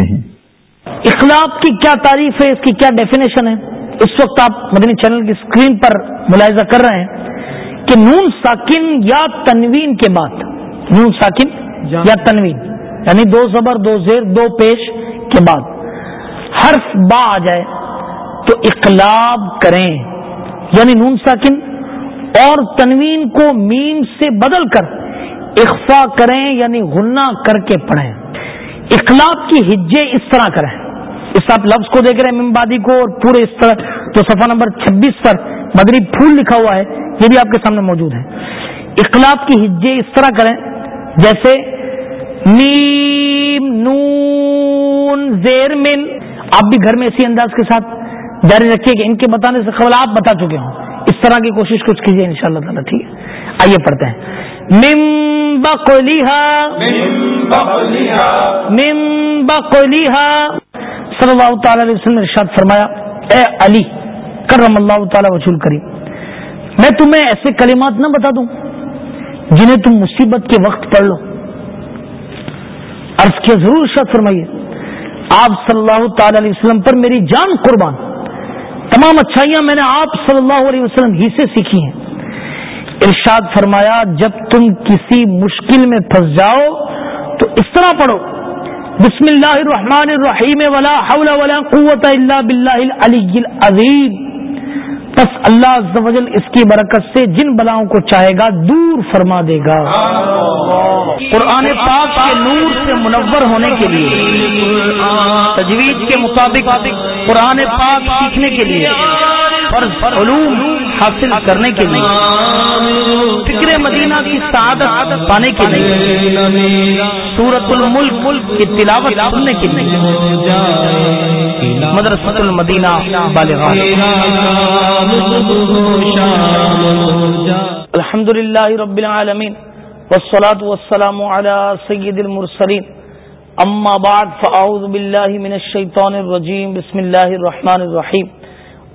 کرتے ہیں۔ اخلاق کی کیا تعریف ہے اس کی کیا ڈیفینیشن ہے؟ اس وقت آپ مدنی چینل کی اسکرین پر ملاحظہ کر رہے ہیں کہ نون ساکن یا تنوین کے بعد نون ساکن یا تنوین یعنی دو زبر دو زیر دو پیش کے بعد حرف با آ جائے تو اقلاب کریں۔ یعنی نون ساکن اور تنوین کو میم سے بدل کر اخفا کریں یعنی غنہ کر کے پڑھیں۔ اخلاق کی ہجے اس طرح کریں۔ اس آپ لفظ کو دیکھ رہے ہیں ممبادی کو اور پورے اس طرح، تو صفحہ نمبر چھبیس پر مدری پھول لکھا ہوا ہے، یہ بھی آپ کے سامنے موجود ہے۔ اخلاق کی ہجے اس طرح کریں، جیسے نیم، نون، زیر، من۔ آپ بھی گھر میں اسی انداز کے ساتھ جاری رکھیے کہ ان کے بتانے سے قبل آپ بتا چکے ہوں۔ اس طرح کی کوشش کچھ کیجیے ان شاء اللہ تعالیٰ، ٹھیک ہے؟ آئیے پڑھتے ہیں۔ مم بلیحا مم بلیحا صلی اللہ تعالی علیہ وسلم نے ارشاد فرمایا اے علی کرم اللہ تعالی وصول کری میں تمہیں ایسے کلمات نہ بتا دوں جنہیں تم مصیبت کے وقت پڑھ لو۔ عرض کیا ضرور ارشاد فرمائیے۔ آپ صلی اللہ تعالی علیہ وسلم پر میری جان قربان۔ تمام اچھائیاں میں نے آپ صلی اللہ علیہ وسلم ہی سے سیکھی ہیں۔ ارشاد فرمایا، جب تم کسی مشکل میں پھنس جاؤ، تو اس طرح پڑھو، بسم اللہ الرحمن الرحیم ولا حول ولا قوت الا باللہ العلی العظیم۔ بس اللہ عز و جل اس کی برکت سے جن بلاؤں کو چاہے گا، دور فرما دے گا۔ قرآن پاک کے نور سے منور ہونے کے لیے تجویز کے مطابق قرآن پاک سیکھنے کے لیے۔ فرض علوم حاصل کرنے کے لیے، فکر مدینہ کی سعادت پانے کے لیے سورت الملک ملک کی تلاوت سننے کے لیے، مدرسۃ المدینہ الحمد للہ رب العالمین، والصلاة والسلام على سید المرسلین۔ اما بعد، فاعوذ باللہ من الشیطان الرجیم، بسم اللہ الرحمن الرحیم۔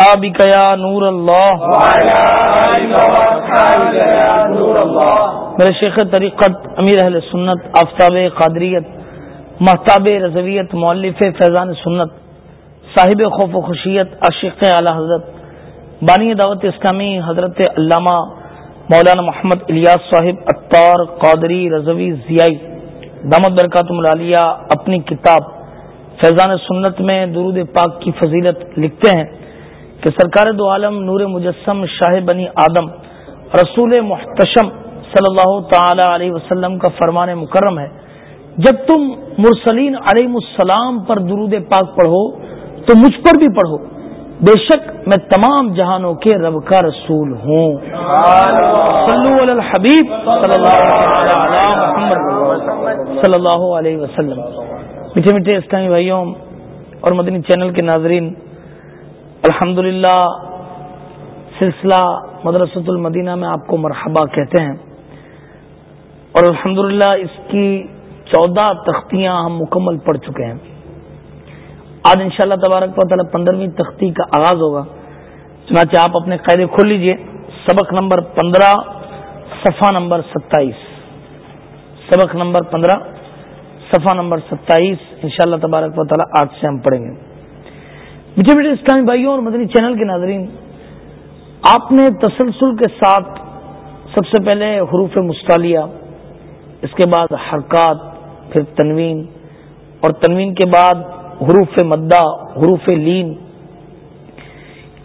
يا نور الله وعلى آلك وأصحابك يا نور الله. میرے شیخ طریقت امیر اہل سنت، آفتاب قادریت، محتاب رضویت مولف فیضان سنت، صاحب خوف و خوشیت عشق اعلی حضرت، بانی دعوت اسلامی حضرت علامہ مولانا محمد الیاس صاحب اطار قادری رضوی ضیائی دامت برکات ملالیہ اپنی کتاب فیضان سنت میں درود پاک کی فضیلت لکھتے ہیں۔ کہ سرکار دو عالم نور مجسم شاہ بنی آدم، رسول محتشم صلی اللہ تعالی علیہ وسلم کا فرمان مکرم ہے۔ جب تم مرسلین علیہ السلام پر درود پاک پڑھو، تو مجھ پر بھی پڑھو۔ بے شک میں تمام جہانوں کے رب کا رسول ہوں۔ صلو علی الحبیب صلی اللہ صلی اللہ علیہ وسلم۔ میٹھے میٹھے اسلامی بھائیوں اور مدنی چینل کے ناظرین الحمد سلسلہ مدرسۃ المدینہ میں آپ کو مرحبا کہتے ہیں۔ اور الحمد اس کی چودہ تختیاں ہم مکمل پڑھ چکے ہیں۔ آج ان شاء اللہ تبارک و تعالیٰ پندرہویں تختی کا آغاز ہوگا۔ چنانچہ آپ اپنے قاعدے کھول لیجیے۔ سبق نمبر پندرہ، صفحہ نمبر ستائیس۔ سبق نمبر پندرہ، صفحہ نمبر ستائیس۔ ان شاء اللہ تبارک و تعالیٰ آج سے ہم پڑھیں گے۔ میٹھے میٹھے اسلامی بھائیوں اور مدنی چینل کے ناظرین، آپ نے تسلسل کے ساتھ سب سے پہلے حروف مستعلیہ، اس کے بعد حرکات، پھر تنوین، اور تنوین کے بعد حروف مدہ، حروف لین۔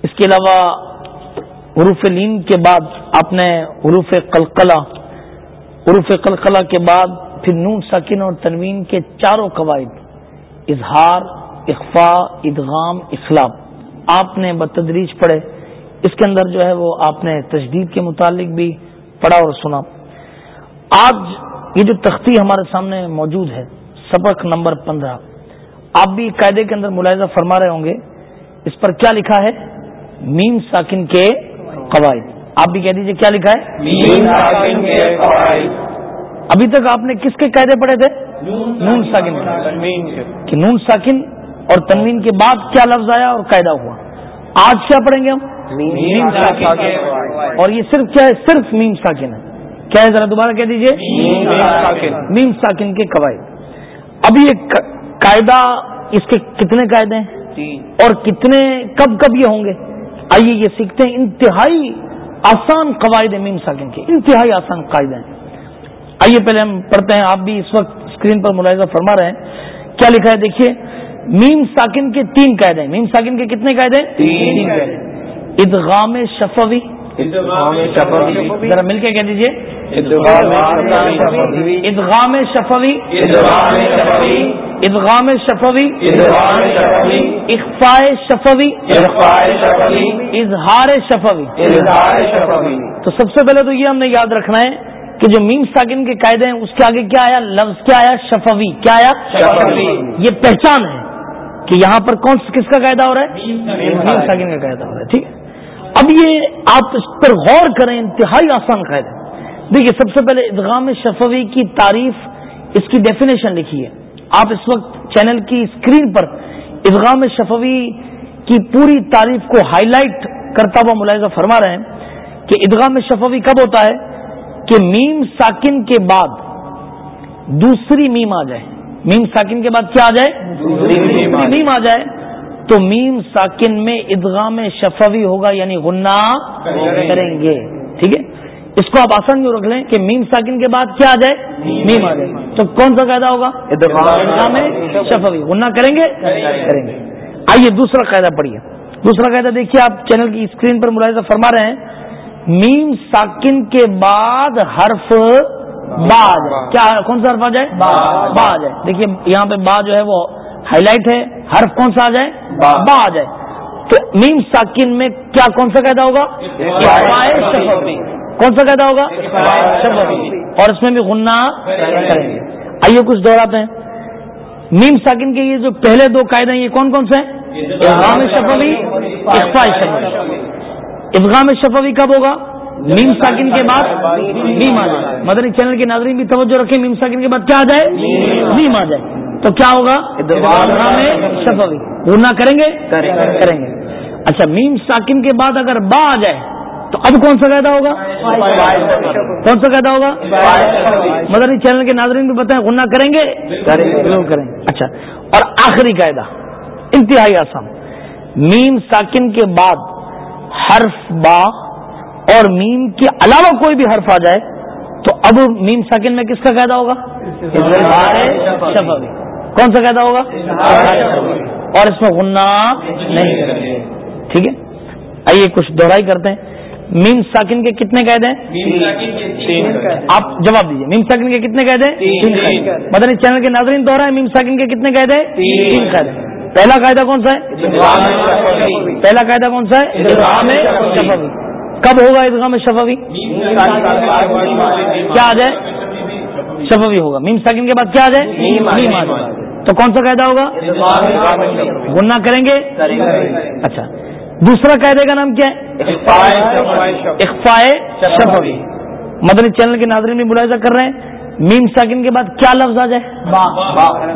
اس کے علاوہ حروف لین کے بعد آپ نے حروف قلقلہ حروف قلقلہ کے بعد پھر نون ساکن اور تنوین کے چاروں قواعد۔ اظہار اخفا ادغام اخلاق آپ نے بتدریج پڑھے اس کے اندر جو ہے وہ آپ نے تجدید کے متعلق بھی پڑھا اور سنا۔ آج یہ جو تختی ہمارے سامنے موجود ہے سبق نمبر پندرہ۔ آپ بھی قاعدے کے اندر ملاحظہ فرما رہے ہوں گے۔ اس پر کیا لکھا ہے؟ میم ساکن کے قواعد۔ آپ بھی کہہ دیجیے کیا لکھا ہے؟ ابھی تک آپ نے کس کے قاعدے پڑھے تھے؟ نون ساکن کہ نون ساکن اور تنوین کے بعد کیا لفظ آیا اور قاعدہ ہوا؟ آج کیا پڑھیں گے ہم؟ میم ساکن اور یہ صرف کیا ہے؟ صرف میم ساکن ہے۔ کیا ہے؟ ذرا دوبارہ کہہ دیجیے میم ساکن کے قواعد۔ ابھی ایک قاعدہ اس کے کتنے قاعدے ہیں؟ اور کتنے کب کب یہ ہوں گے؟ آئیے یہ سیکھتے ہیں۔ انتہائی آسان قواعد میم ساکن کے۔ انتہائی آسان قاعدے ہیں۔ آئیے پہلے ہم پڑھتے ہیں۔ آپ بھی اس وقت اسکرین پر ملاحظہ فرما رہے ہیں۔ کیا لکھا ہے؟ دیکھیے۔ میم ساکن کے تین قاعدے ہیں۔ میم ساکن کے کتنے قاعدے ادغام شفوی۔ ذرا مل کے کہہ دیجیے ادغام شفوی۔ ادغام شفوی۔ اخفاء شفوی۔ اظہار شفوی۔ تو سب سے پہلے تو یہ ہم نے یاد رکھنا ہے کہ جو میم ساکن کے قاعدے ہیں اس کے آگے کیا آیا؟ لفظ کیا آیا؟ شفوی۔ کیا آیا؟ یہ پہچان ہے۔ کہ یہاں پر کون کس کا قاعدہ ہو رہا ہے؟ میم ساکن کا قاعدہ ہو رہا ہے ٹھیک ہے؟ اب یہ آپ اس پر غور کریں انتہائی آسان قاعدہ دیکھیے سب سے پہلے ادغام شفوی کی تعریف اس کی ڈیفینیشن لکھی ہے آپ اس وقت چینل کی اسکرین پر ادغام شفوی کی پوری تعریف کو ہائی لائٹ کرتا ہوا ملاحظہ فرما رہے ہیں کہ ادغام شفوی کب ہوتا ہے؟ کہ میم ساکن کے بعد دوسری میم آ جائے۔ میم ساکن کے بعد کیا آ جائے؟ میم آ جائے۔ تو میم ساکن میں ادغام شفوی ہوگا یعنی غنہ کریں گے۔ ٹھیک ہے؟ اس کو آپ آسان کیوں رکھ لیں کہ میم ساکن کے بعد کیا آ جائے؟ میم آ جائے۔ تو کون سا قاعدہ ہوگا؟ ادغام شفوی۔ غنہ کریں گے؟ کریں گے۔ آئیے دوسرا قاعدہ پڑھیے۔ دوسرا قاعدہ دیکھیے آپ چینل کی اسکرین پر ملاحظہ فرما رہے ہیں۔ میم ساکن کے بعد حرف با کیا کون سا حرف آ جائے؟ آ جائے دیکھیے یہاں پہ با جو ہے وہ ہائی لائٹ ہے. حرف کون سا آ جائے؟ با آ جائے تو میم ساکن میں کیا کون سا قاعدہ ہوگا؟ کون سا قاعدہ ہوگا؟ اور اس میں بھی غنہ آئیے کچھ دوہراتے ہیں. میم ساکن کے یہ جو پہلے دو قاعدے ہیں یہ کون کون سے ہیں؟ افغام شفوی اقفا شفوی. افغام شفوی کب ہوگا؟ میم ساکن کے بعد میم آ جائے۔ مدنی چینل کے ناظرین بھی توجہ رکھیں میم ساکن کے بعد کیا آ جائے؟ میم آ جائے۔ تو کیا ہوگا؟ شفوی۔ گنا کریں گے؟ کریں گے۔ اچھا میم ساکن کے بعد اگر با آ جائے تو اب کون سا قاعدہ ہوگا؟ کون سا قاعدہ ہوگا؟ مدری چینل کے ناظرین بھی بتائیں گنا کریں گے۔ ضرور کریں۔ اچھا اور آخری قاعدہ انتہائی آسان۔ میم ساکن کے بعد حرف با اور میم کے علاوہ کوئی بھی حرف آ جائے تو اب میم ساکن میں کس کا قاعدہ ہوگا؟ کون سا قاعدہ ہوگا؟ اور اس میں غنہ نہیں۔ ٹھیک ہے؟ آئیے کچھ دوہرائی کرتے ہیں۔ میم ساکن کے کتنے قید ہیں؟ آپ جواب دیجیے میم ساکن کے کتنے قید ہیں؟ مدنی چینل کے ناظرین دوہرا ہے میم ساکن کے کتنے قید ہیں؟ تین۔ ہیں پہلا قاعدہ کون سا ہے؟ پہلا قاعدہ کون سا ہے؟ کب ہوگا ادغام شفوی؟ کیا آ جائے شفوی ہوگا۔ میم ساکن کے بعد کیا آ جائے میم آ جائے تو کون سا قاعدہ ہوگا؟ گنا کریں گے؟ اچھا۔ دوسرا قاعدے کا نام کیا ہے؟ اخفائے شفوی۔ مدنی چینل کے ناظرین بھی ملاحظہ کر رہے ہیں۔ میم ساکن کے بعد کیا لفظ آ جائے؟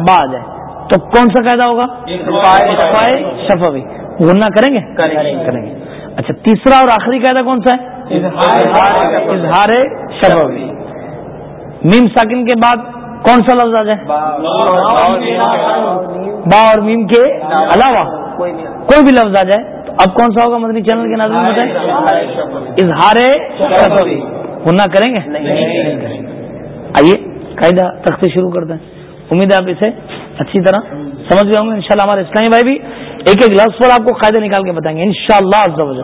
با آ جائے۔ تو کون سا قاعدہ ہوگا؟ اخفائے شفوی۔ گنا کریں گے۔ کریں گے۔ اچھا تیسرا اور آخری قاعدہ کون سا ہے؟ اظہار شفوی۔ میم ساکن کے بعد کون سا لفظ آ جائے؟ با۔ اور میم کے علاوہ کوئی بھی لفظ آ جائے۔ تو اب کون سا ہوگا مدنی چینل کے ناظرین بتائیں؟ اظہار گنا کریں گے؟ آئیے قاعدہ تختی شروع کرتے ہیں امید ہے آپ اسے اچھی طرح سمجھ گئے ہوں گے۔ ان ہمارے اسلامی بھائی بھی ایک ایک لفظ پر آپ کو قاعدے نکال کے بتائیں گے ان شاء اللہ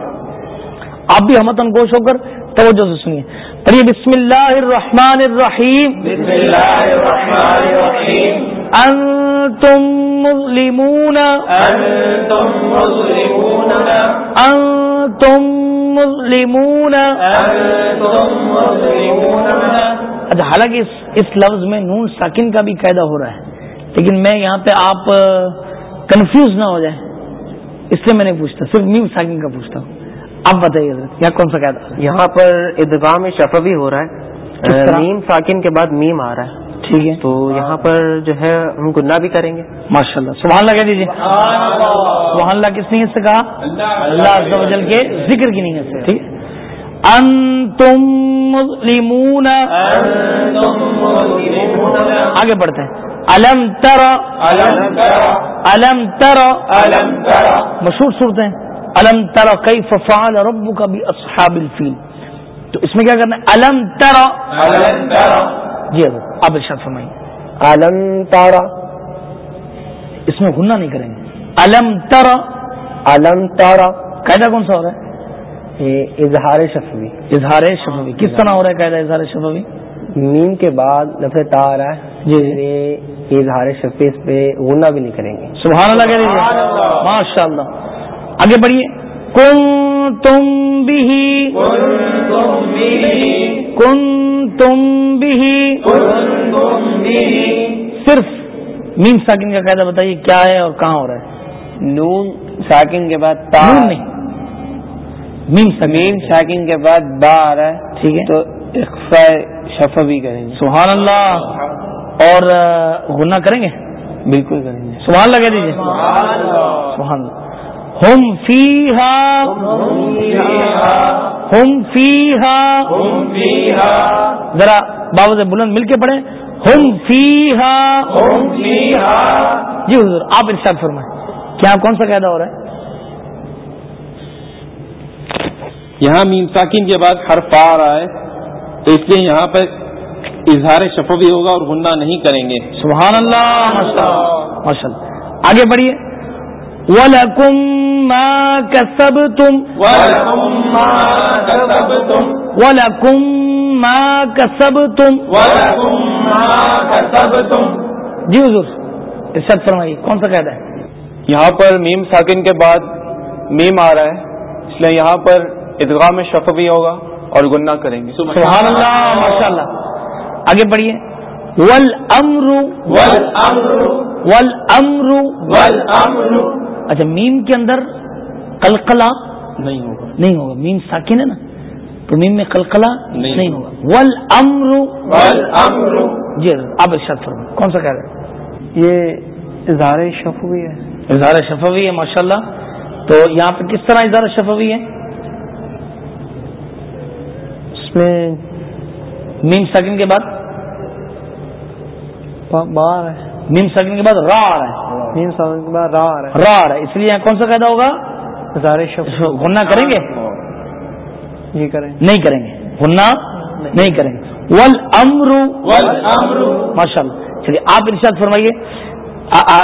آپ بھی ہمت انگوش ہو کر توجہ سے سنیے۔ پڑھیے بسم اللہ الرحمن الرحیم۔ بسم اللہ الرحمن الرحیم۔ انتم مظلمون۔ انتم مظلمون۔ انتم مظلمون۔ انتم مظلمون۔ اچھا حالانکہ اس, اس لفظ میں نون ساکن کا بھی قاعدہ ہو رہا ہے لیکن میں یہاں پہ آپ کنفیوز نہ ہو جائیں۔ اس لیے میں نہیں پوچھتا صرف نیم ساکن کا پوچھتا ہوں۔ اب بتائیے یہاں کون سا قاعدہ یہاں پر ادغام شفوی ہو رہا ہے۔ میم ساکن کے بعد میم آ رہا ہے۔ ٹھیک ہے۔ تو یہاں پر جو ہے ہم گناہ بھی کریں گے۔ ماشاء اللہ سبحان اللہ کہہ دیجیے سبحان اللہ کس نیت سے کہا؟ اللہ عز و جل کے ذکر کی نیت سے۔ ٹھیک۔ انتم مسلمون آگے بڑھتے ہیں۔ الم تر. الم تر. مشہور صورتیں الم تر. کئی ففال ربو کا بھی اصحاب الفیل. تو اس میں کیا کرنا ہے؟ الم تر. جی آپ ارشاد فرمائیے. الم تارا اس میں گننا نہیں کریں گے. الم تر. الم تارا قاعدہ کون سا ہو رہا ہے؟ یہ اظہار شفوی. اظہار شفوی. کس طرح ہو رہا ہے قاعدہ اظہار شفوی؟ نیم کے بعد لفظ تا آ رہا ہے جی۔ یہ اظہار شفی اس پہ غنہ بھی نہیں کریں گے۔ سبحان اللہ کہہ دیجیے ماشاء اللہ۔ آگے بڑھیے کن تم بھی کن تم بھی صرف میم ساکن کا قاعدہ بتائیے کیا ہے اور کہاں ہو رہا ہے؟ نون ساکن کے بعد تا نہیں۔ میم میم ساکن کے بعد با آ رہا ہے ٹھیک ہے۔ تو اخفاء شفا بھی کریں گے۔ سبحان اللہ۔ اور غنہ کریں گے؟ بالکل کریں گے۔ سبحان اللہ کہہ دیجیے سبحان اللہ۔ ہم فی ہم فی ذرا بابا سے بلند مل کے پڑھیں۔ ہم فی جی حضور آپ ارشاد فرمائیں۔ کیا کون سا قاعدہ ہو رہا ہے؟ یہاں میم ساکن کے بعد حرف آ رہا ہے۔ تو اس لیے یہاں پر اظہار شفوی ہوگا اور غنہ نہیں کریں گے۔ سبحان اللہ ماشاء اللہ آگے بڑھیے۔ وَلَكُمْ مَا كَسَبْتُمْ۔ وَلَكُمْ مَا كَسَبْتُمْ۔ جی حضور ارشاد فرمائیے کون سا قاعدہ ہے؟ یہاں پر میم ساکن کے بعد میم آ رہا ہے اس لیے یہاں پر ادغام شفوی ہوگا۔ اور گناہ کریں گے۔ سبحان اللہ ماشاء اللہ آگے بڑھیے ول امرو ول امرو اچھا میم کے اندر قلقلہ نہیں ہوگا۔ نہیں ہوگا۔ میم ساکن ہے نا؟ تو میم میں قلقلہ نہیں ہوگا۔ ول امرو جی آپ ارشاد فرمائیں۔ کون سا کہہ رہے ہیں یہ اظہار شفوی ہے۔ اظہار شفوی ہے ماشاء اللہ تو یہاں پہ کس طرح اظہار شفوی ہے؟ اس میں میم ساکن کے بعد؟ بار ہے۔ میم ساکن کے بعد را آ رہا ہے۔ نیم سال کے بعد را آ رہا را آ رہا ہے۔ اس لیے یہاں کون سا قاعدہ ہوگا؟ ہے شفوی غنہ کریں گے؟ یہ کریں۔ نہیں کریں گے۔ غنہ نہیں۔ کریں گے۔ ول امرو ماشاء اللہ چلیے آپ ارشاد فرمائیے۔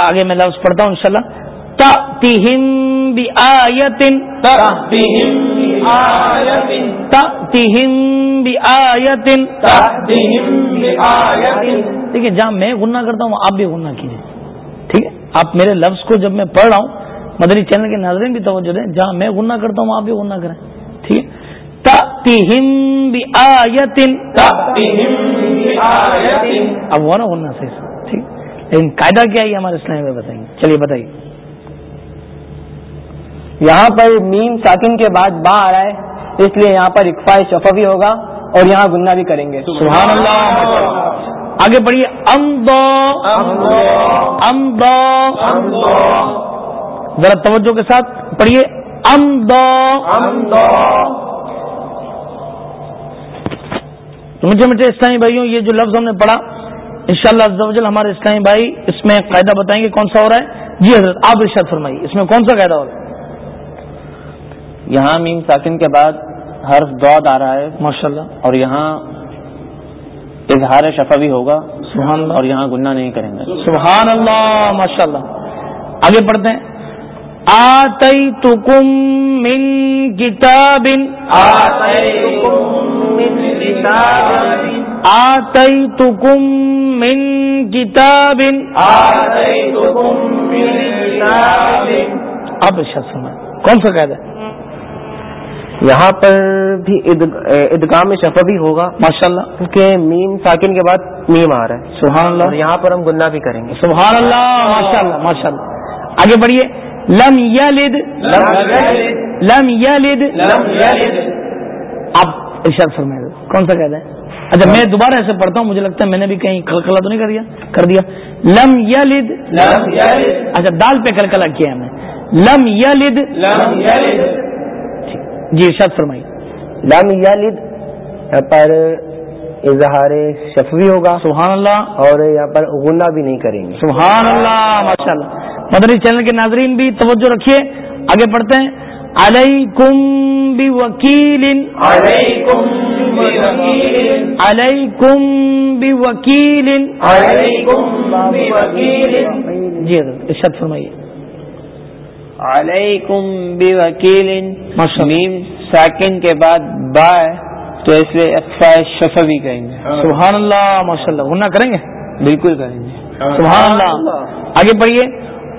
آگے میں لفظ پڑھتا ہوں انشاءاللہ۔ تأتیہم بآیتن۔ تأتیہم دیکھیے جہاں میں غنہ کرتا ہوں آپ بھی غنہ کیجیے ٹھیک ہے؟ آپ میرے لفظ کو جب میں پڑھ رہا ہوں مدری چینل کے ناظرین بھی توجہ دیں جہاں میں غنہ کرتا ہوں آپ بھی غنہ کریں. ٹھیک ہے؟ اب وہ نا غنہ صحیح سے ٹھیک لیکن قاعدہ کیا ہے ہمارے اسلام میں بتائیں گے. چلیے بتائیے. یہاں پر میم ساکن کے بعد با آ رہا ہے اس لیے یہاں پر اقفا شفوی ہوگا اور یہاں گننا بھی کریں گے۔ سبحان اللہ۔ آگے بڑھیے ذرا توجہ کے ساتھ پڑھیے ام دو تو مجھے میٹھے اسلامی بھائیوں یہ جو لفظ ہم نے پڑھا انشاءاللہ شاء اللہ ہمارے اسلامی بھائی اس میں قاعدہ بتائیں گے کون سا ہو رہا ہے۔ جی حضرت آپ ارشاد فرمائیے اس میں کون سا قاعدہ ہو رہا ہے؟ یہاں میم ساکن کے بعد حرف دود آ رہا ہے۔ ماشاء اللہ اور یہاں اظہار شفوی ہوگا۔ سبحان اللہ۔ اور یہاں گننا نہیں کریں گے۔ سبحان اللہ ماشاء اللہ آگے پڑھتے ہیں۔ آتی تکم من کتاب آتی تکم من کتاب آپ ارشاد فرمائیں کون سا قاعدہ ہے؟ یہاں پر بھی ادغ- ادغام شفوی ہوگا۔ ماشاء اللہ کیونکہ میم ساکن کے بعد میم آ رہا ہے۔ سبحان اور اللہ یہاں پر ہم گننا بھی کریں گے۔ سبحان اللہ ماشاء اللہ ماشاء اللہ آگے بڑھیے لم یلد لم یلد۔ آپ ارشاد فرمائے کون سا کہتے ہیں اچھا میں دوبارہ ایسے پڑھتا ہوں مجھے لگتا ہے میں نے بھی کہیں کلکلا تو نہیں کر دیا؟ کر دیا۔ لم یلد۔ اچھا دال پہ کلکلا کیا ہے میں لم یلد۔ جی ارشاد فرمائیے۔ لم یلد یہاں پر اظہار شفوی ہوگا۔ سبحان اللہ۔ اور یہاں پر غنہ بھی نہیں کریں گے۔ سبحان اللہ ماشاء اللہ مدنی چینل کے ناظرین بھی توجہ رکھیے۔ آگے پڑھتے ہیں۔ علیکم بوکیل۔ علیکم بوکیل۔ جی حضرت ارشاد فرمائیے۔ علیکم بوکیل ماشاء اللہ. میم ساکن کے بعد با ہے تو اس لیے اقفا شفا بھی کہیں گے۔ سبحان اللہ ماشاء اللہ. غنہ کریں گے؟ بالکل کریں گے۔ سبحان اللہ. آگے پڑھیے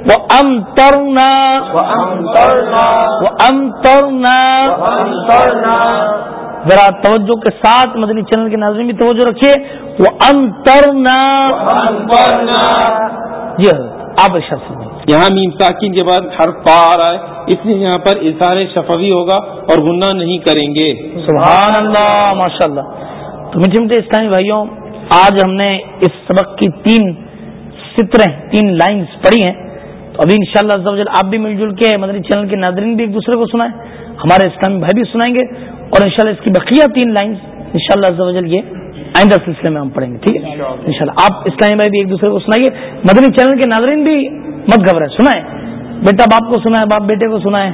وہ ام ترنا وہ ام ترنا ذرا توجہ کے ساتھ مدنی چینل کے ناظرین بھی توجہ رکھیے وہ ام ترنا جی ارشاد فرمائیے یہاں میم ساکن کے بعد حرف پا آ رہا ہے۔ اس لیے یہاں پر اظہار شفوی ہوگا اور غنہ نہیں کریں گے۔ سبحان اللہ ماشاء اللہ تو میٹھے میٹھے اسلامی بھائیوں آج ہم نے اس سبق کی تین ستریں تین لائنز پڑھی ہیں۔ تو ابھی ان شاء اللہ آپ بھی مل جل کے مدنی چینل کے ناظرین بھی ایک دوسرے کو سنائیں۔ ہمارے اسلامی بھائی بھی سنائیں گے اور انشاءاللہ اس کی بقیہ تین لائنز ان شاء اللہ یہ آئندہ سلسلے میں ہم پڑھیں گے، ٹھیک ہے؟ ان شاء اللہ آپ اسلامی بھائی بھی ایک دوسرے کو سنائیے۔ مدنی چینل کے ناظرین بھی مت گھبرائے سنائے بیٹا باپ کو سنائے باپ بیٹے کو سنائے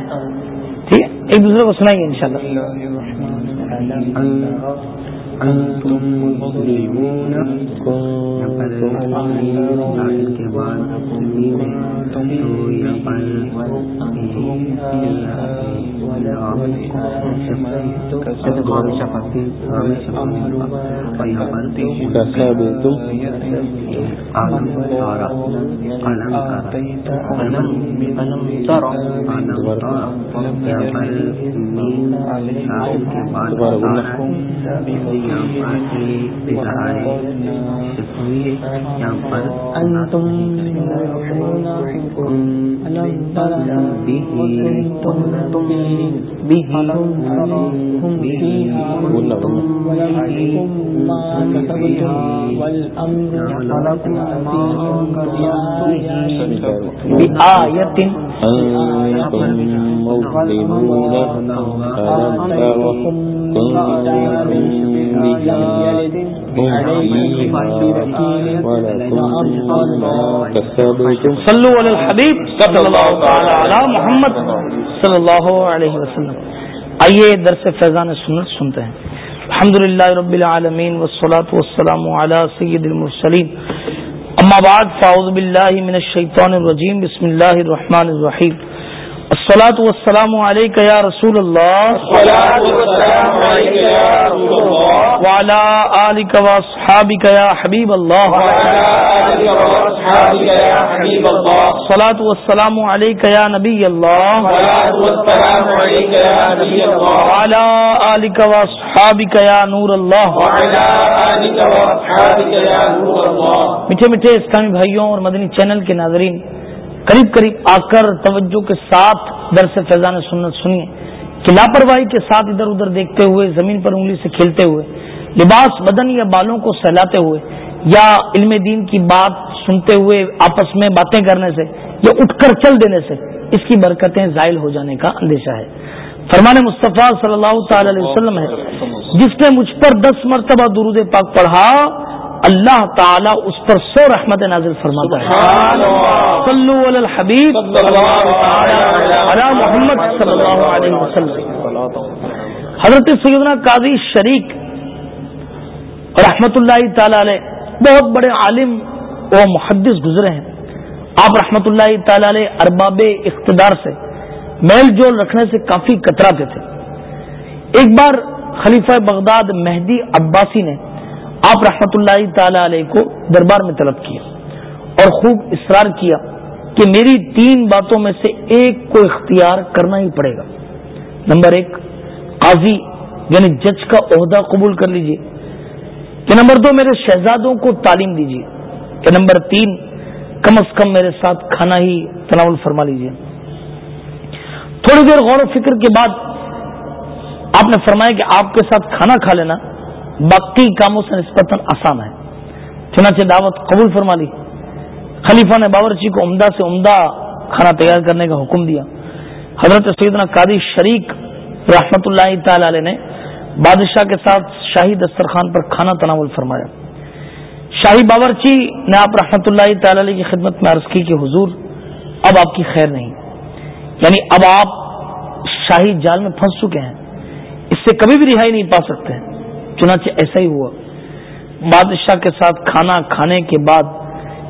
ٹھیک ہے؟ ایک دوسرے کو سنائیں گے انتم مسلمون کے بعد تو یہاں پر انتم بآية صلو علی الحبیب صلی اللہ تعالی علی محمد صلی اللہ علیہ وسلم. آئیے درس فیضان سنت سنتے ہیں. الحمد للہ رب العالمین والصلاة والسلام علی سید المرسلین. اما بعد فاعوذ باللہ من الشیطان الرجیم. بسم اللہ الرحمن الرحیم. الصلاة والسلام عليك يا رسول الله. وعلى آلك وأصحابك يا حبيب الله. الصلاة والسلام عليك يا نبي الله. وعلى آلك وأصحابك يا نور الله. میٹھے میٹھے اسلامی بھائیوں اور مدنی چینل کے ناظرین قریب قریب آ کر توجہ کے ساتھ درس فیضان سنت سنیے کہ لاپرواہی کے ساتھ ادھر ادھر دیکھتے ہوئے، زمین پر انگلی سے کھیلتے ہوئے، لباس، بدن یا بالوں کو سہلاتے ہوئے یا علم دین کی بات سنتے ہوئے آپس میں باتیں کرنے سے یا اٹھ کر چل دینے سے اس کی برکتیں زائل ہو جانے کا اندیشہ ہے۔ فرمان مصطفیٰ صلی اللہ تعالی علیہ وسلم ہے، جس نے مجھ پر دس مرتبہ درود پاک پڑھا اللہ تعالیٰ اس پر سو رحمت نازل فرماتا ہے۔ صلو علی الحبیب علی محمد۔ صلی اللہ علیہ وسلم۔ حضرت سیدنا قاضی شریک رحمت اللہ تعالی علیہ بہت بڑے عالم و محدث گزرے ہیں۔ آپ رحمت اللہ تعالی علیہ ارباب اقتدار سے میل جول رکھنے سے کافی کتراتے تھے۔ ایک بار خلیفہ بغداد مہدی عباسی نے آپ رحمت اللہ تعالی علیہ کو دربار میں طلب کیا اور خوب اصرار کیا کہ میری تین باتوں میں سے ایک کو اختیار کرنا ہی پڑے گا۔ نمبر ایک، قاضی یعنی جج کا عہدہ قبول کر لیجیے۔ کہ نمبر دو، میرے شہزادوں کو تعلیم دیجیے کہ نمبر تین، کم از کم میرے ساتھ کھانا ہی تناول فرما لیجیے تھوڑی دیر غور و فکر کے بعد آپ نے فرمایا کہ آپ کے ساتھ کھانا کھا لینا۔ باقی کاموں سے نسبتاً آسان ہے۔ چنانچہ دعوت قبول فرما لی۔ خلیفہ نے باورچی کو عمدہ سے عمدہ کھانا تیار کرنے کا حکم دیا۔ حضرت سیدنا قادی شریک رحمت اللہ تعالی علیہ نے بادشاہ کے ساتھ شاہی دسترخوان پر کھانا تناول فرمایا۔ شاہی باورچی نے آپ رحمت اللہ تعالی علیہ کی خدمت میں عرض کی کہ حضور، اب آپ کی خیر نہیں۔ یعنی اب آپ شاہی جال میں پھنس چکے ہیں۔ اس سے کبھی بھی رہائی نہیں پا سکتے۔ چنانچہ ایسا ہی ہوا۔ بادشاہ کے ساتھ کھانا کھانے کے بعد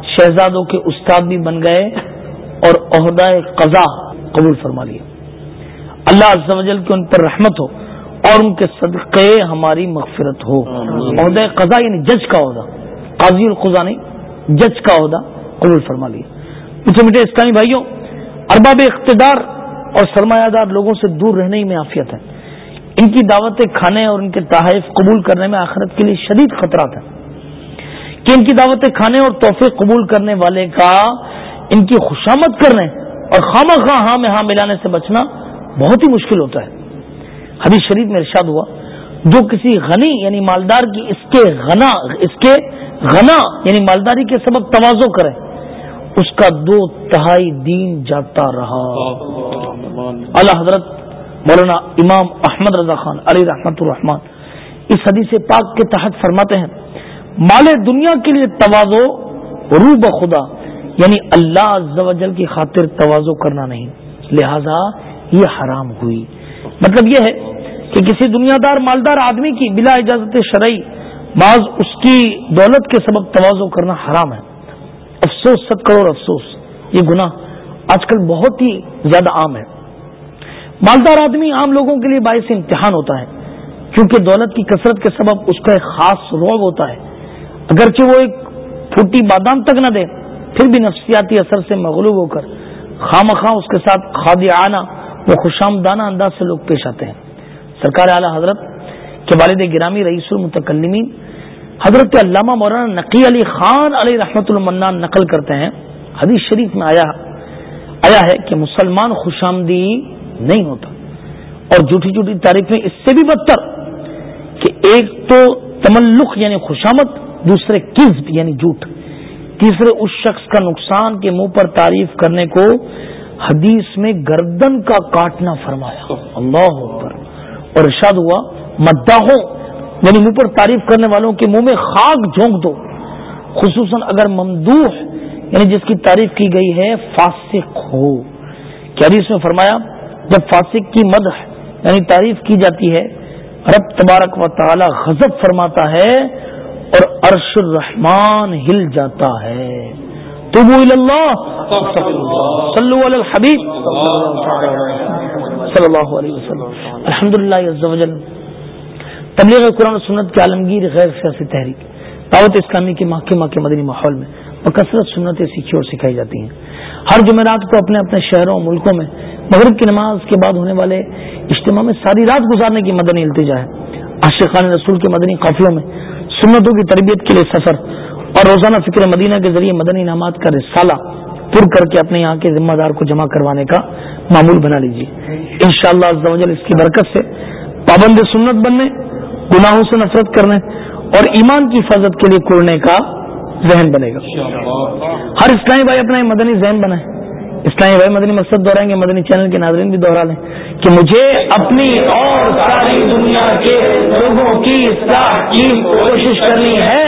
شہزادوں کے استاد بھی بن گئے اور عہدہ قضا قبول فرما لیا۔ اللہ عز و جل کی ان پر رحمت ہو اور ان کے صدقے ہماری مغفرت ہو۔ عہدہ قضا یعنی جج کا عہدہ۔ قاضی القضا نہیں جج کا عہدہ قبول فرما لیا۔ میٹھے میٹھے اسلامی بھائیوں ارباب اقتدار اور سرمایہ دار لوگوں سے دور رہنے ہی میں عافیت ہے۔ ان کی دعوتیں کھانے اور ان کے تحائف قبول کرنے میں آخرت کے لیے شدید خطرات ہیں کہ ان کی دعوتیں کھانے اور تحفے قبول کرنے والے کا ان کی خوشامد کرنے اور خامہ خواہ ہاں میں ہاں ملانے سے بچنا بہت ہی مشکل ہوتا ہے۔ حدیث شریف میں ارشاد ہوا جو کسی غنی یعنی مالدار کی اس کے غنا اس کے غنا یعنی مالداری کے سبب توازو کرے اس کا دو تہائی دین جاتا رہا۔ اللہ حضرت مولانا امام احمد رضا خان علی رحمت الرحمان اس حدیث پاک کے تحت فرماتے ہیں، مال دنیا کے لیے توازو رو بخدا یعنی اللہ عز و جل کی خاطر توازو کرنا نہیں۔ لہذا یہ حرام ہوئی۔ مطلب یہ ہے کہ کسی دنیا دار مالدار آدمی کی بلا اجازت شرعی، بعض اس کی دولت کے سبب توازو کرنا حرام ہے۔ افسوس ست کروڑ افسوس، یہ گناہ آج کل بہت ہی زیادہ عام ہے۔ مالدار آدمی عام لوگوں کے لیے باعث امتحان ہوتا ہے کیونکہ دولت کی کثرت کے سبب اس کا ایک خاص روگ ہوتا ہے۔ اگرچہ وہ ایک پھوٹی بادام تک نہ دے، پھر بھی نفسیاتی اثر سے مغلوب ہو کر خام خواہ اس کے ساتھ خادی آنا وہ خوشامدانہ انداز سے لوگ پیش آتے ہیں۔ سرکار اعلی حضرت کے والد گرامی رئیس المتکلمین حضرت علامہ مولانا نقی علی خان علی رحمت المنان نقل کرتے ہیں۔ حدیث شریف میں آیا آیا ہے کہ مسلمان خوشامدی نہیں ہوتا۔ اور جھوٹی جھوٹی تعریفیں اس سے بھی بدتر کہ ایک تو تملق یعنی خوشامد، دوسرے کزب یعنی جھوٹ۔ تیسرے اس شخص کا نقصان کے منہ پر تعریف کرنے کو حدیث میں گردن کا کاٹنا فرمایا۔ اللہ پر اور ارشاد ہوا، مداحوں یعنی منہ پر تعریف کرنے والوں کے منہ میں خاک جھونک دو۔ خصوصاً اگر ممدوح یعنی جس کی تعریف کی گئی ہے، فاسق ہو۔ کیا حدیث میں فرمایا جب فاسق کی مدح یعنی تعریف کی جاتی ہے، رب تبارک و تعالی غضب فرماتا ہے اور عرش الرحمان ہل جاتا ہے۔ توبو اللہ۔ صلو علی الحبیب۔ صلی اللہ علیہ وسلم۔ الحمد للہ تبلیغ قرآن و سنت کے عالمگیر غیر سیاسی تحریک۔ دعوت اسلامی کے محکمہ کے مدنی ماحول میں بکثرت سنتیں سیکھی اور سکھائی جاتی ہیں۔ ہر جمعرات کو اپنے اپنے شہروں اور ملکوں میں مغرب کی نماز کے بعد ہونے والے اجتماع میں ساری رات گزارنے کی مدنی التجا ہے۔ عاشقان رسول کے مدنی قافلوں میں سنتوں کی تربیت کے لیے سفر اور روزانہ فکر مدینہ کے ذریعے مدنی انعامات کا رسالہ پر کر کے اپنے یہاں کے ذمہ دار کو جمع کروانے کا معمول بنا لیجیے۔ ان شاء اللہ اس کی برکت سے پابند سنت بننے، گناہوں سے نفرت کرنے اور ایمان کی حفاظت کے لیے کڑنے کا ذہن بنے گا۔ ہر اسلامی بھائی اپنا مدنی ذہن بنائے۔ اسلامی بھائی مدنی مقصد دہرائیں گے مدنی چینل کے ناظرین بھی دوہرا لیں کہ مجھے اپنی اور ساری دنیا کے لوگوں کی اصلاح کی کوشش کرنی ہے۔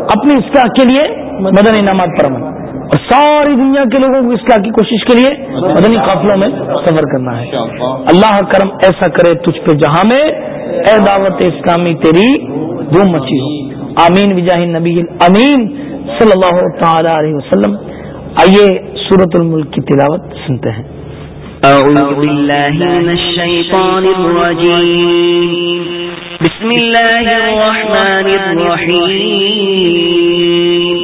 اپنی اصلاح کے لیے مدنی انعامات پر عمل اور ساری دنیا کے لوگوں کو اصلاح کی کوشش کے لیے مدنی قافلوں میں سفر کرنا ہے۔ اللہ کرم ایسا کرے تجھ پہ جہاں میں اے دعوت اسلامی تیری دھوم مچی ہو۔ آمین وجاہ نبی امین صلی اللہ تعالی علیہ وسلم۔ آئیے سورت الملک کی تلاوت سنتے ہیں۔ أعوذ بالله من الشيطان الرجيم بسم الله الرحمن الرحيم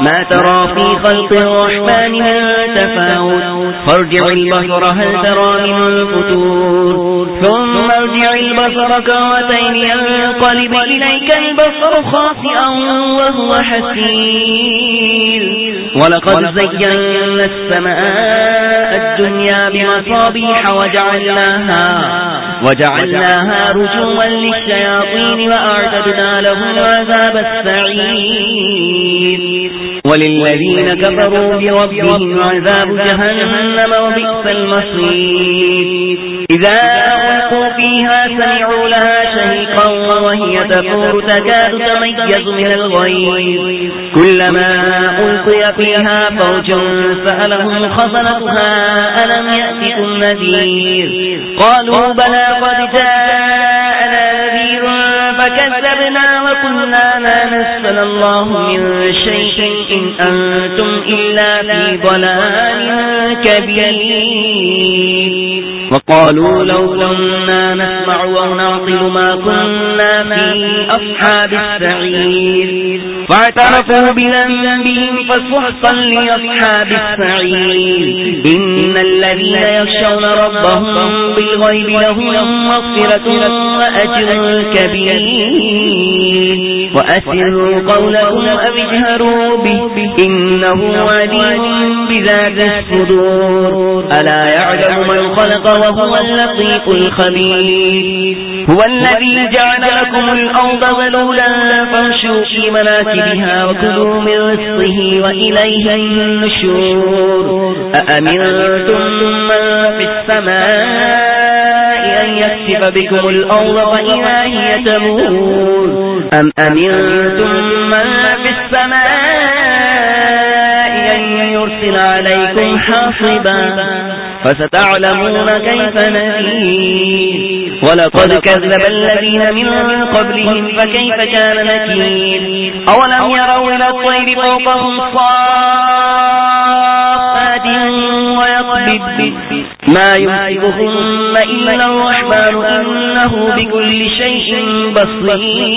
ما ترى في خلق الرحمن من تفاوت. فارجع البصر، هل ترى من فتور ثم ارجع البصر كرتين، ينقلب إليك البصر خاسئا وهو حسير. ولقد زينا السماء الدنيا بمصابيح وجعلناها وجعلناها رجوما للشياطين وأعتدنا لهم عذاب السعير. وللذين كفروا بربهم عذاب جهنم وبئس المصير. إذا ألقوا فيها سمعوا لها شهيقا وهي تكاد تميز من الغيظ. كلما ألقي فيها فوج سألهم خزنتها، ألم يأتكم نذير قالوا بلى قد جاءنا نذير فكذبنا وقلنا ما نزل الله من شيء إن أنتم إلا في ضلال كبير. وقالوا لو كنا نسمع ونعقل ما كنا في أصحاب السعير. فاعترفوا بذنبهم فسحقا لأصحاب السعير. إن الذين يخشون ربهم بالغيب لهم مغفرة وأجر كبير. وأسروا قولكم أو اجهروا به. إنه عليم بذات الصدور. ألا يعلم من خلق وهو اللطيف الخبير. هو الذي جعل لكم الأرض ذلولا فامشوا في مناكبها وكلوا من رزقه وإليه النشور. أأمنتم من في السماء أن يكسف بكم الأرض فإذا هي تمور؟ أم أمنتم من في السماء أن يرسل عليكم حاصبا؟ فستعلمون كيف نذير. ولقد كذب الذين من قبلهم، فكيف كان نكير أولم يروا إلى الطير فوقهم صافات ويقبض ما يمسكهن إلا الرحمن، إنه بكل شيء بصير.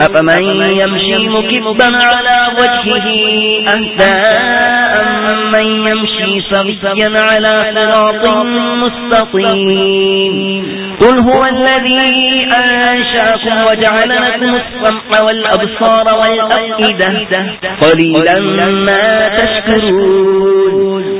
أفمن يمشي مكبا على وجهه أهداء من يمشي صبيا على صراط مستقيم. قل هو الذي أنشأكم وجعل لكم السمع والأبصار والأفئدة قليلا ما تشكرون.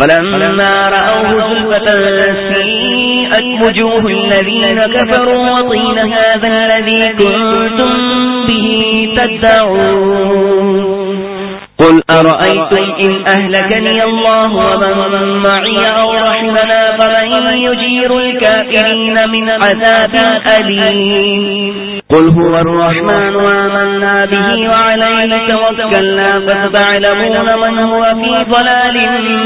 فلما رأوه زلفة سيئت وجوه الذين كفروا وطين هذا الذي كنتم به تدعون. قل أرأيتم إن أهلكني الله ومن معي أو رحمنا فمن يجير الكافرين من عذاب أليم. قل هو الرحمن وآمنا به وعليه توكلنا فستعلمون من هو في ضلال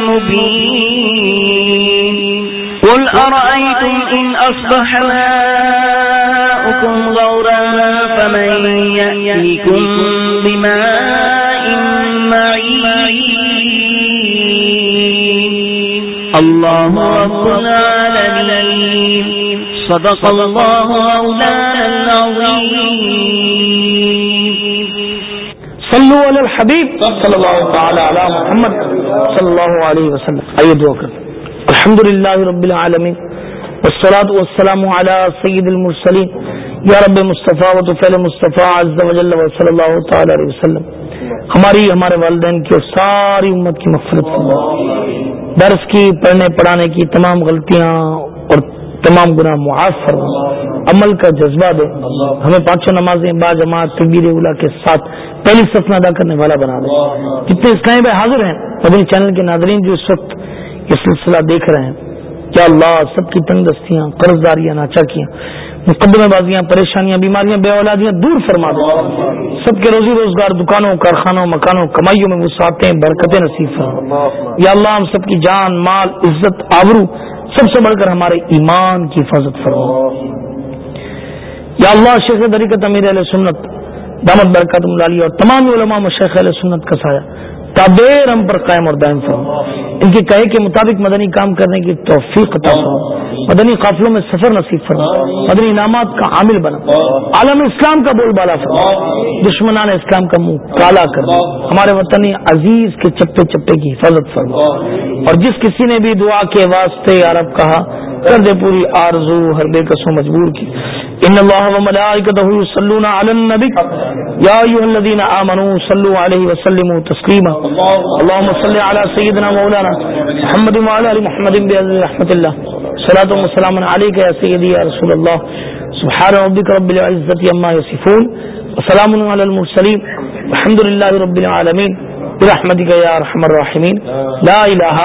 مبين. قل أرأيتم إن أصبح ماؤكم غورا فمن يأتيكم العالمين صدق العظيم. صلو علی الحبیب صلی اللہ تعالی علی محمد. صلی اللہ علیہ وسلم. آئیے دعا کر الحمد للہ رب العالمین. والصلاة والسلام على سید المرسلین. یا رب مصطفیٰ و مصطفیٰ عز و جل و صلی اللہ تعالی علیہ وسلم. ہماری، ہمارے والدین کی اور ساری امت کی مفرت فرما۔ درس کی، پڑھنے، پڑھانے کی تمام غلطیاں اور تمام گناہ معاف فرما۔ عمل کا جذبہ دے۔ ہمیں پانچوں نمازیں با جماعت تقبیر اولا کے ساتھ پہلی سفر ادا کرنے والا بنا دے۔ جتنے اسکائیں پہ حاضر ہیں مدنی چینل کے ناظرین جو اس وقت یہ سلسلہ دیکھ رہے ہیں کیا اللہ سب کی تنگ دستیاں قرض داریاں ناچاکیاں مقدمے بازیاں، پریشانیاں، بیماریاں، بے اولادیاں دور فرما دو سب کے روزی روزگار دکانوں، کارخانوں، مکانوں، کمائیوں میں وسعتیں، برکتیں نصیب فرما۔ یا اللہ ہم سب کی جان، مال، عزت، آبرو سب سے بڑھ کر ہمارے ایمان کی حفاظت فرما۔ یا اللہ شیخ دریکت امیر علیہ سنت، دامت برکت ملالی اور تمام علماء و شیخ علیہ سنت کا سایہ۔ تابیر ہم پر قائم اور دائم فرما۔ ان کے کہے کے مطابق مدنی کام کرنے کی توفیق عطا فرما۔ مدنی قافلوں میں سفر نصیب فرما۔ مدنی انعامات کا عامل بنا۔ عالم اسلام کا بول بالا فرما۔ دشمنان اسلام کا منہ کالا کر ہمارے وطنی عزیز کے چپے چپے کی حفاظت فرما۔ اور جس کسی نے بھی دعا کے واسطے عرب کہا، کر دے پوری آرزو، ہر بے قسم مجبور کی۔ ان اللہ و ملائکتہ یصلون علی النبی۔ یا ایھا الذین صلوا علیہ وسلموا تسلیما۔ اللهم صل علی سیدنا مولانا محمد وعلى ال محمد برحمت اللہ صلاۃ و سلام علیک یا سیدی یا رسول اللہ سبحان ربک رب العزۃ عما یصفون وسلام علی المرسلین الحمد للہ رب العالمین برحمتك يا ارحم الراحمين. لا اله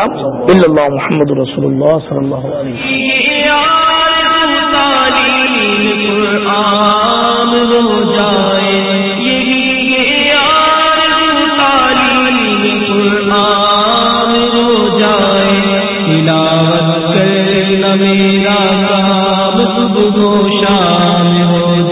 الا الله محمد رسول الله صلى الله عليه میرا